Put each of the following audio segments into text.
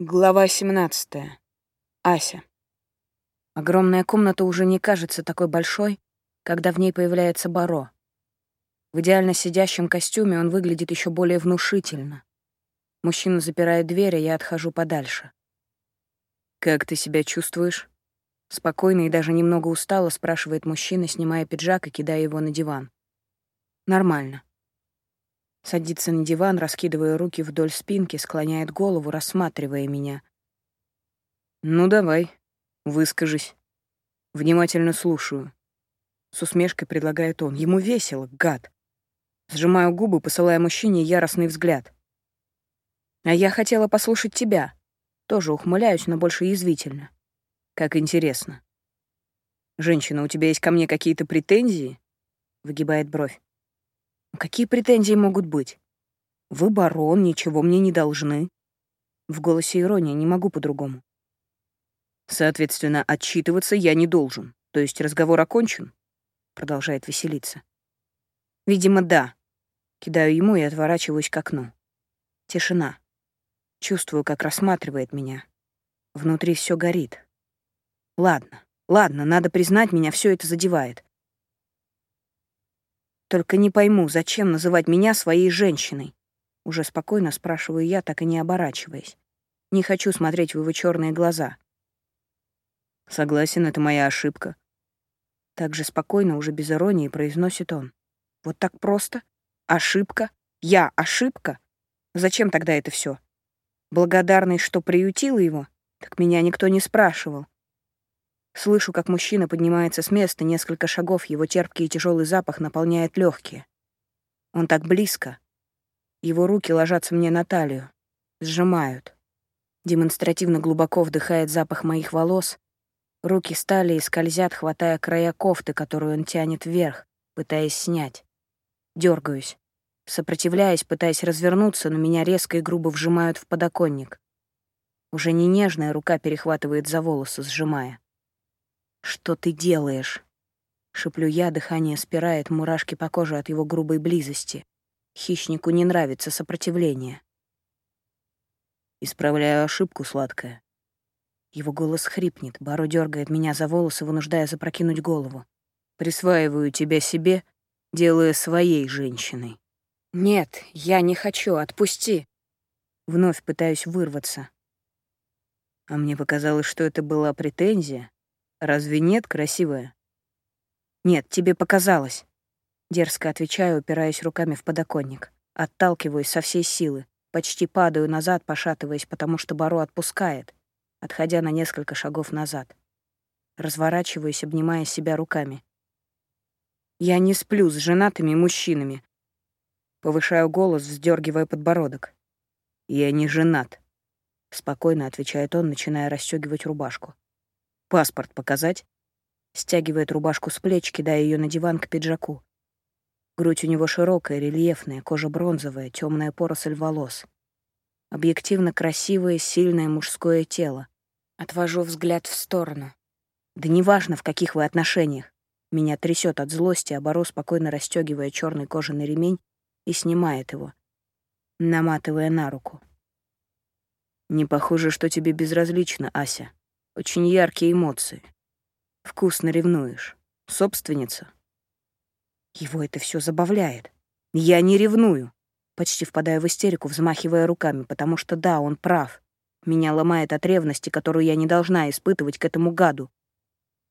Глава 17. Ася. Огромная комната уже не кажется такой большой, когда в ней появляется Баро. В идеально сидящем костюме он выглядит еще более внушительно. Мужчина запирает дверь, и я отхожу подальше. «Как ты себя чувствуешь?» Спокойно и даже немного устало спрашивает мужчина, снимая пиджак и кидая его на диван. «Нормально. Садится на диван, раскидывая руки вдоль спинки, склоняет голову, рассматривая меня. «Ну давай, выскажись. Внимательно слушаю». С усмешкой предлагает он. Ему весело, гад. Сжимаю губы, посылая мужчине яростный взгляд. «А я хотела послушать тебя». Тоже ухмыляюсь, но больше язвительно. «Как интересно. Женщина, у тебя есть ко мне какие-то претензии?» Выгибает бровь. Какие претензии могут быть? Вы барон, ничего мне не должны. В голосе ирония, не могу по-другому. Соответственно, отчитываться я не должен. То есть разговор окончен? Продолжает веселиться. Видимо, да. Кидаю ему и отворачиваюсь к окну. Тишина. Чувствую, как рассматривает меня. Внутри все горит. Ладно, ладно, надо признать, меня все это задевает. Только не пойму, зачем называть меня своей женщиной? Уже спокойно спрашиваю я, так и не оборачиваясь. Не хочу смотреть в его черные глаза. Согласен, это моя ошибка. Так же спокойно, уже без иронии, произносит он. Вот так просто? Ошибка? Я ошибка? Зачем тогда это все? Благодарный, что приютила его? Так меня никто не спрашивал. Слышу, как мужчина поднимается с места, несколько шагов, его терпкий и тяжелый запах наполняет легкие. Он так близко. Его руки ложатся мне на талию, сжимают. Демонстративно глубоко вдыхает запах моих волос. Руки стали и скользят, хватая края кофты, которую он тянет вверх, пытаясь снять. Дергаюсь. Сопротивляясь, пытаясь развернуться, но меня резко и грубо вжимают в подоконник. Уже не нежная рука перехватывает за волосы, сжимая. «Что ты делаешь?» Шиплю я, дыхание спирает, мурашки по коже от его грубой близости. Хищнику не нравится сопротивление. «Исправляю ошибку, сладкая». Его голос хрипнет, Баро дергает меня за волосы, вынуждая запрокинуть голову. «Присваиваю тебя себе, делая своей женщиной». «Нет, я не хочу, отпусти». Вновь пытаюсь вырваться. А мне показалось, что это была претензия. Разве нет, красивая? Нет, тебе показалось. Дерзко отвечаю, упираясь руками в подоконник. Отталкиваюсь со всей силы. Почти падаю назад, пошатываясь, потому что Баро отпускает, отходя на несколько шагов назад. Разворачиваюсь, обнимая себя руками. Я не сплю с женатыми мужчинами. Повышаю голос, вздергивая подбородок. Я не женат. Спокойно отвечает он, начиная расстегивать рубашку. «Паспорт показать?» Стягивает рубашку с плеч, кидая ее на диван к пиджаку. Грудь у него широкая, рельефная, кожа бронзовая, темная поросль волос. Объективно красивое, сильное мужское тело. Отвожу взгляд в сторону. Да неважно, в каких вы отношениях. Меня трясет от злости, а Баро спокойно расстегивая черный кожаный ремень и снимает его, наматывая на руку. «Не похоже, что тебе безразлично, Ася», очень яркие эмоции. Вкусно ревнуешь. Собственница. Его это все забавляет. Я не ревную. Почти впадаю в истерику, взмахивая руками, потому что да, он прав. Меня ломает от ревности, которую я не должна испытывать к этому гаду.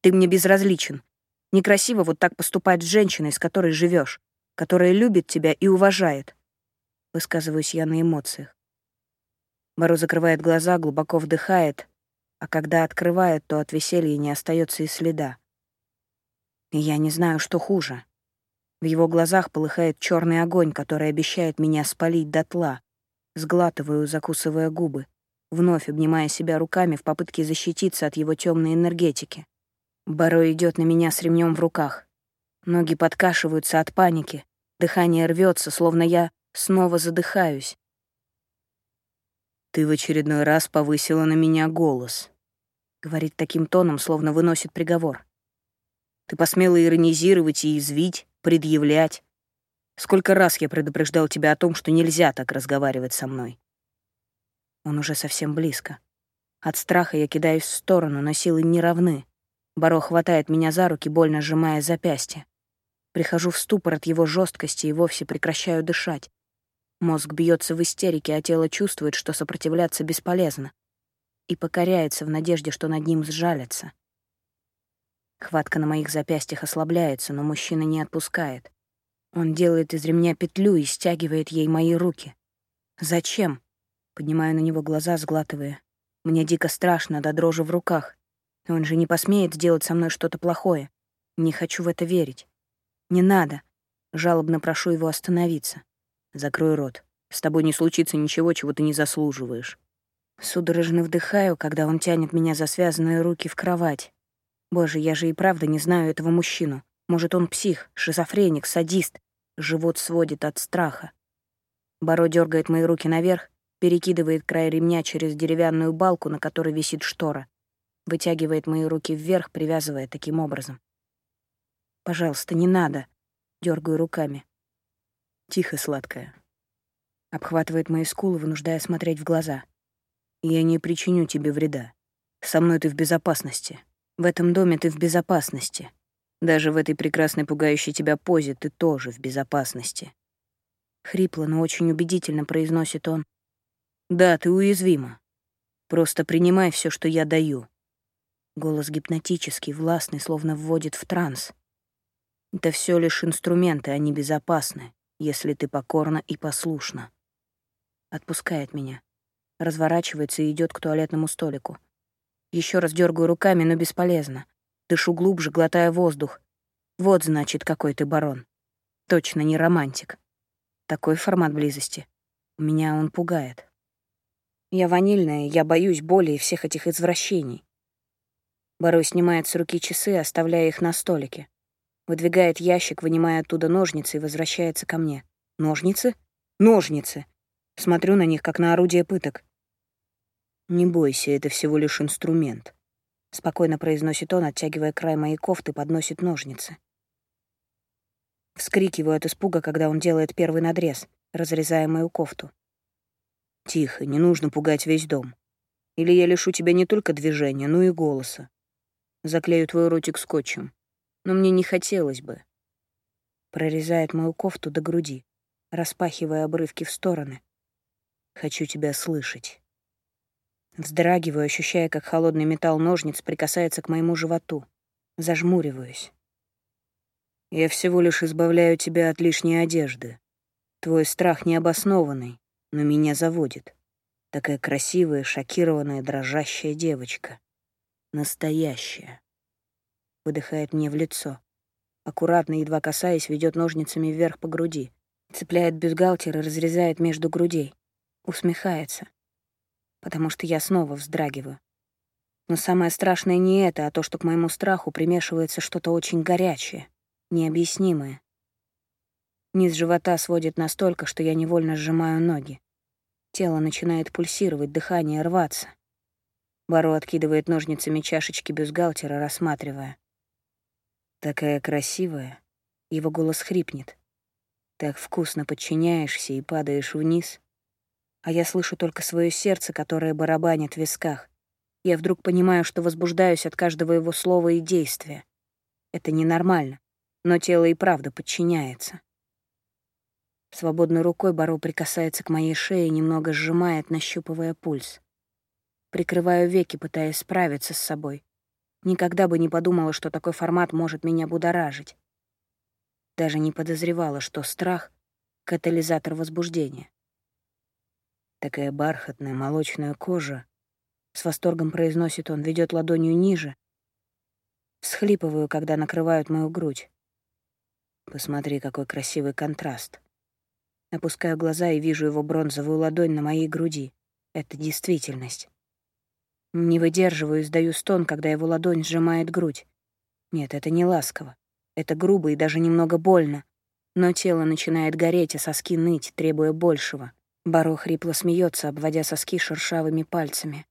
Ты мне безразличен. Некрасиво вот так поступать с женщиной, с которой живешь, которая любит тебя и уважает. Высказываюсь я на эмоциях. Баро закрывает глаза, глубоко вдыхает, а когда открывает, то от веселья не остается и следа. И я не знаю, что хуже. В его глазах полыхает черный огонь, который обещает меня спалить дотла. Сглатываю, закусывая губы, вновь обнимая себя руками в попытке защититься от его темной энергетики. Баро идет на меня с ремнем в руках. Ноги подкашиваются от паники, дыхание рвется, словно я снова задыхаюсь. «Ты в очередной раз повысила на меня голос», — говорит таким тоном, словно выносит приговор. «Ты посмела иронизировать и извить, предъявлять. Сколько раз я предупреждал тебя о том, что нельзя так разговаривать со мной?» Он уже совсем близко. От страха я кидаюсь в сторону, но силы не равны. Баро хватает меня за руки, больно сжимая запястье. Прихожу в ступор от его жесткости и вовсе прекращаю дышать. Мозг бьется в истерике, а тело чувствует, что сопротивляться бесполезно. И покоряется в надежде, что над ним сжалятся. Хватка на моих запястьях ослабляется, но мужчина не отпускает. Он делает из ремня петлю и стягивает ей мои руки. «Зачем?» Поднимаю на него глаза, сглатывая. Мне дико страшно, до дрожи в руках. Он же не посмеет сделать со мной что-то плохое. Не хочу в это верить. Не надо. Жалобно прошу его остановиться. Закрой рот. С тобой не случится ничего, чего ты не заслуживаешь. Судорожно вдыхаю, когда он тянет меня за связанные руки в кровать. Боже, я же и правда не знаю этого мужчину. Может, он псих, шизофреник, садист. Живот сводит от страха. Баро дергает мои руки наверх, перекидывает край ремня через деревянную балку, на которой висит штора. Вытягивает мои руки вверх, привязывая таким образом. «Пожалуйста, не надо», — дергаю руками. «Тихо, сладкая». Обхватывает мои скулы, вынуждая смотреть в глаза. «Я не причиню тебе вреда. Со мной ты в безопасности. В этом доме ты в безопасности. Даже в этой прекрасной пугающей тебя позе ты тоже в безопасности». Хрипло, но очень убедительно произносит он. «Да, ты уязвима. Просто принимай все, что я даю». Голос гипнотический, властный, словно вводит в транс. Это все лишь инструменты, они безопасны, если ты покорна и послушна. Отпускает меня. Разворачивается и идет к туалетному столику. Еще раз дергаю руками, но бесполезно. Дышу глубже, глотая воздух. Вот, значит, какой ты барон. Точно не романтик. Такой формат близости. Меня он пугает. Я ванильная, я боюсь боли и всех этих извращений. Барой снимает с руки часы, оставляя их на столике. Выдвигает ящик, вынимая оттуда ножницы и возвращается ко мне. Ножницы? Ножницы! Смотрю на них, как на орудие пыток. «Не бойся, это всего лишь инструмент», — спокойно произносит он, оттягивая край моей кофты, подносит ножницы. Вскрикиваю от испуга, когда он делает первый надрез, разрезая мою кофту. «Тихо, не нужно пугать весь дом. Или я лишу тебя не только движения, но и голоса. Заклею твой ротик скотчем но мне не хотелось бы. Прорезает мою кофту до груди, распахивая обрывки в стороны. Хочу тебя слышать. Вздрагиваю, ощущая, как холодный металл ножниц прикасается к моему животу. Зажмуриваюсь. Я всего лишь избавляю тебя от лишней одежды. Твой страх необоснованный, но меня заводит. Такая красивая, шокированная, дрожащая девочка. Настоящая выдыхает мне в лицо. Аккуратно, едва касаясь, ведет ножницами вверх по груди. Цепляет бюстгальтер и разрезает между грудей. Усмехается. Потому что я снова вздрагиваю. Но самое страшное не это, а то, что к моему страху примешивается что-то очень горячее, необъяснимое. Низ живота сводит настолько, что я невольно сжимаю ноги. Тело начинает пульсировать, дыхание рваться. Баро откидывает ножницами чашечки бюстгальтера, рассматривая. Такая красивая. Его голос хрипнет. Так вкусно подчиняешься и падаешь вниз. А я слышу только свое сердце, которое барабанит в висках. Я вдруг понимаю, что возбуждаюсь от каждого его слова и действия. Это ненормально, но тело и правда подчиняется. Свободной рукой Баро прикасается к моей шее, немного сжимает, нащупывая пульс. Прикрываю веки, пытаясь справиться с собой. Никогда бы не подумала, что такой формат может меня будоражить. Даже не подозревала, что страх — катализатор возбуждения. Такая бархатная молочная кожа. С восторгом произносит он, ведет ладонью ниже. Всхлипываю, когда накрывают мою грудь. Посмотри, какой красивый контраст. Опускаю глаза и вижу его бронзовую ладонь на моей груди. Это действительность. Не выдерживаю и сдаю стон, когда его ладонь сжимает грудь. Нет, это не ласково. Это грубо и даже немного больно. Но тело начинает гореть, а соски ныть, требуя большего. Баро хрипло смеется, обводя соски шершавыми пальцами.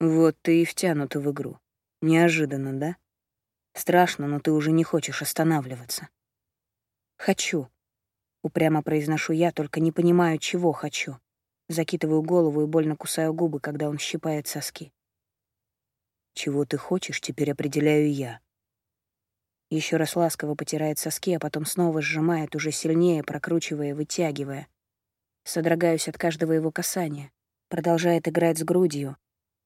«Вот ты и втянута в игру. Неожиданно, да? Страшно, но ты уже не хочешь останавливаться». «Хочу», — упрямо произношу я, только не понимаю, чего хочу. Закидываю голову и больно кусаю губы, когда он щипает соски. Чего ты хочешь, теперь определяю я. Еще раз ласково потирает соски, а потом снова сжимает, уже сильнее, прокручивая, вытягивая. Содрогаюсь от каждого его касания. Продолжает играть с грудью.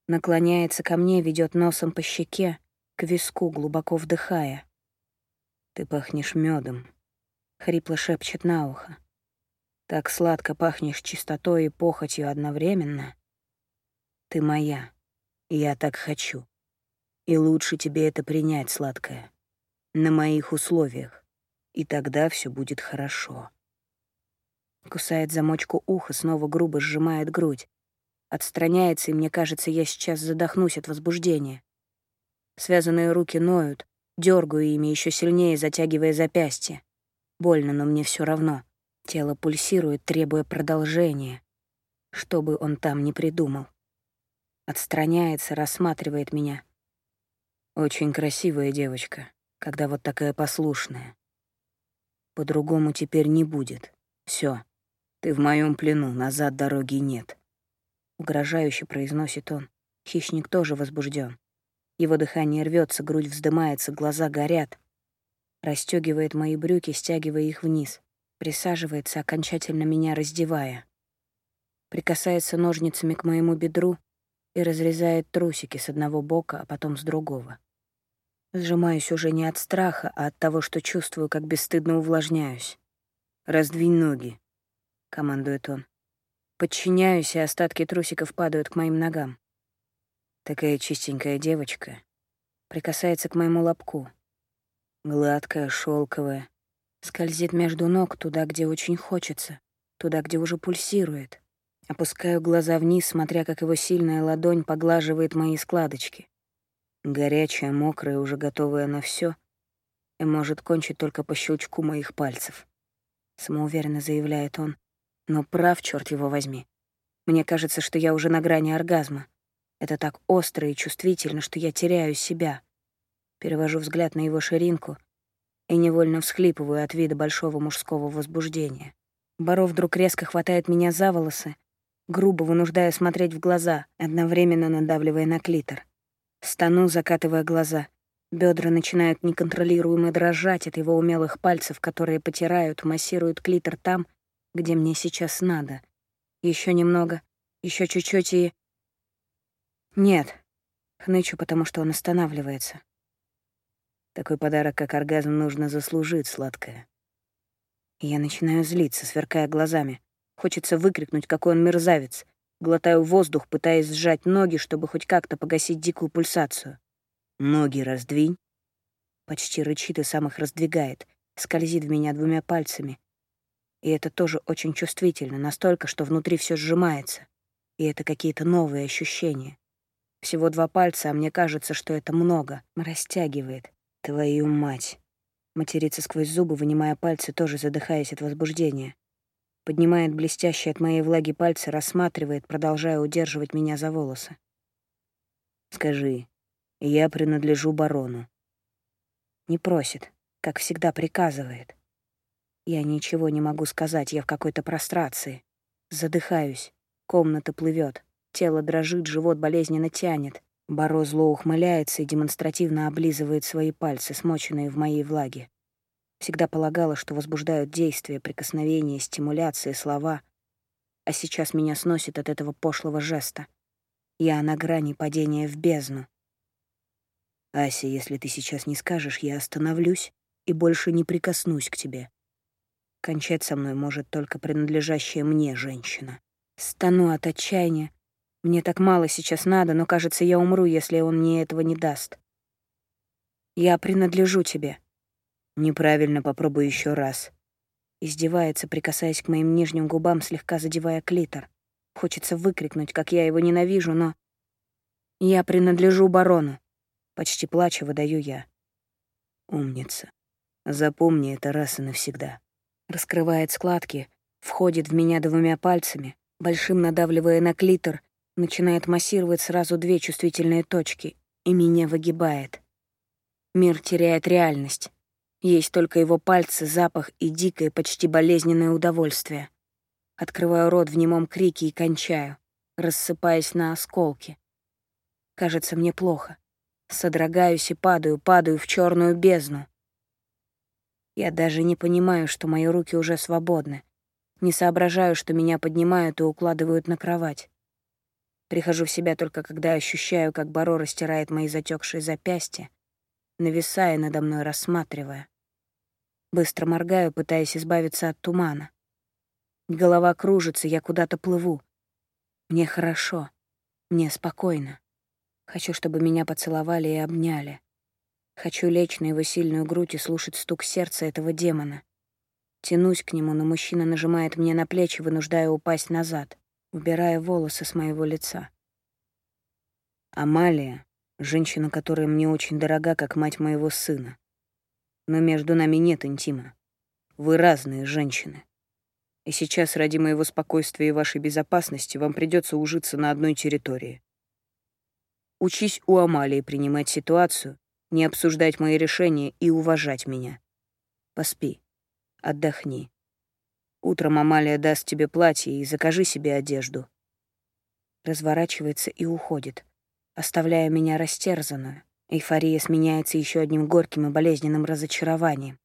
Наклоняется ко мне, ведет носом по щеке, к виску, глубоко вдыхая. «Ты пахнешь медом, хрипло шепчет на ухо. «Так сладко пахнешь чистотой и похотью одновременно. Ты моя, я так хочу». И лучше тебе это принять, сладкое. На моих условиях. И тогда все будет хорошо. Кусает замочку уха, снова грубо сжимает грудь. Отстраняется, и мне кажется, я сейчас задохнусь от возбуждения. Связанные руки ноют, дергаю ими еще сильнее, затягивая запястье. Больно, но мне все равно. Тело пульсирует, требуя продолжения. Что бы он там ни придумал. Отстраняется, рассматривает меня — очень красивая девочка, когда вот такая послушная. По-другому теперь не будет. Все, ты в моем плену, назад дороги нет. Угрожающе произносит он. Хищник тоже возбужден. Его дыхание рвется, грудь вздымается, глаза горят. Растёгивает мои брюки, стягивая их вниз. Присаживается, окончательно меня раздевая. Прикасается ножницами к моему бедру и разрезает трусики с одного бока, а потом с другого. Сжимаюсь уже не от страха, а от того, что чувствую, как бесстыдно увлажняюсь. «Раздвинь ноги», — командует он. Подчиняюсь, и остатки трусиков падают к моим ногам. Такая чистенькая девочка прикасается к моему лобку. Гладкая, шелковая, скользит между ног туда, где очень хочется, туда, где уже пульсирует. Опускаю глаза вниз, смотря, как его сильная ладонь поглаживает мои складочки. Горячая, мокрая, уже готовая на все, и может кончить только по щелчку моих пальцев. Самоуверенно заявляет он. Но прав, черт его возьми. Мне кажется, что я уже на грани оргазма. Это так остро и чувствительно, что я теряю себя. Перевожу взгляд на его ширинку и невольно всхлипываю от вида большого мужского возбуждения. Баров вдруг резко хватает меня за волосы, грубо вынуждая смотреть в глаза, одновременно надавливая на клитор. Стану, закатывая глаза. Бедра начинают неконтролируемо дрожать от его умелых пальцев, которые потирают, массируют клитор там, где мне сейчас надо. Еще немного, еще чуть-чуть и... Нет. Хнычу, потому что он останавливается. Такой подарок, как оргазм, нужно заслужить, сладкое. Я начинаю злиться, сверкая глазами. Хочется выкрикнуть, какой он мерзавец. Глотаю воздух, пытаясь сжать ноги, чтобы хоть как-то погасить дикую пульсацию. «Ноги раздвинь!» Почти рычит и сам их раздвигает, скользит в меня двумя пальцами. И это тоже очень чувствительно, настолько, что внутри все сжимается. И это какие-то новые ощущения. Всего два пальца, а мне кажется, что это много. Растягивает. Твою мать. Матерится сквозь зубы, вынимая пальцы, тоже задыхаясь от возбуждения. Поднимает блестящие от моей влаги пальцы, рассматривает, продолжая удерживать меня за волосы. «Скажи, я принадлежу барону». Не просит, как всегда приказывает. Я ничего не могу сказать, я в какой-то прострации. Задыхаюсь, комната плывет, тело дрожит, живот болезненно тянет. Баро зло ухмыляется и демонстративно облизывает свои пальцы, смоченные в моей влаге. Всегда полагала, что возбуждают действия, прикосновения, стимуляции, слова. А сейчас меня сносит от этого пошлого жеста. Я на грани падения в бездну. «Ася, если ты сейчас не скажешь, я остановлюсь и больше не прикоснусь к тебе. Кончать со мной может только принадлежащая мне женщина. Стану от отчаяния. Мне так мало сейчас надо, но, кажется, я умру, если он мне этого не даст. Я принадлежу тебе. Неправильно попробуй еще раз. Издевается, прикасаясь к моим нижним губам, слегка задевая клитор. Хочется выкрикнуть, как я его ненавижу, но... Я принадлежу барону. Почти плача выдаю я. Умница. Запомни это раз и навсегда. Раскрывает складки, входит в меня двумя пальцами, большим надавливая на клитор, начинает массировать сразу две чувствительные точки и меня выгибает. Мир теряет реальность. Есть только его пальцы, запах и дикое, почти болезненное удовольствие. Открываю рот в немом крике и кончаю, рассыпаясь на осколки. Кажется, мне плохо. Содрогаюсь и падаю, падаю в черную бездну. Я даже не понимаю, что мои руки уже свободны. Не соображаю, что меня поднимают и укладывают на кровать. Прихожу в себя только когда ощущаю, как Баро растирает мои затекшие запястья, нависая надо мной, рассматривая. Быстро моргаю, пытаясь избавиться от тумана. Голова кружится, я куда-то плыву. Мне хорошо, мне спокойно. Хочу, чтобы меня поцеловали и обняли. Хочу лечь на его сильную грудь и слушать стук сердца этого демона. Тянусь к нему, но мужчина нажимает мне на плечи, вынуждая упасть назад, убирая волосы с моего лица. Амалия — женщина, которая мне очень дорога, как мать моего сына. Но между нами нет интима. Вы разные женщины. И сейчас ради моего спокойствия и вашей безопасности вам придется ужиться на одной территории. Учись у Амалии принимать ситуацию, не обсуждать мои решения и уважать меня. Поспи, отдохни. Утром Амалия даст тебе платье и закажи себе одежду. Разворачивается и уходит, оставляя меня растерзанную. Эйфория сменяется еще одним горьким и болезненным разочарованием.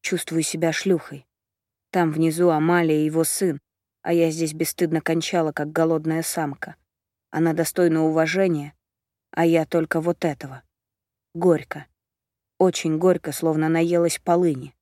Чувствую себя шлюхой. Там внизу Амалия и его сын, а я здесь бесстыдно кончала, как голодная самка. Она достойна уважения, а я только вот этого. Горько. Очень горько, словно наелась полыни.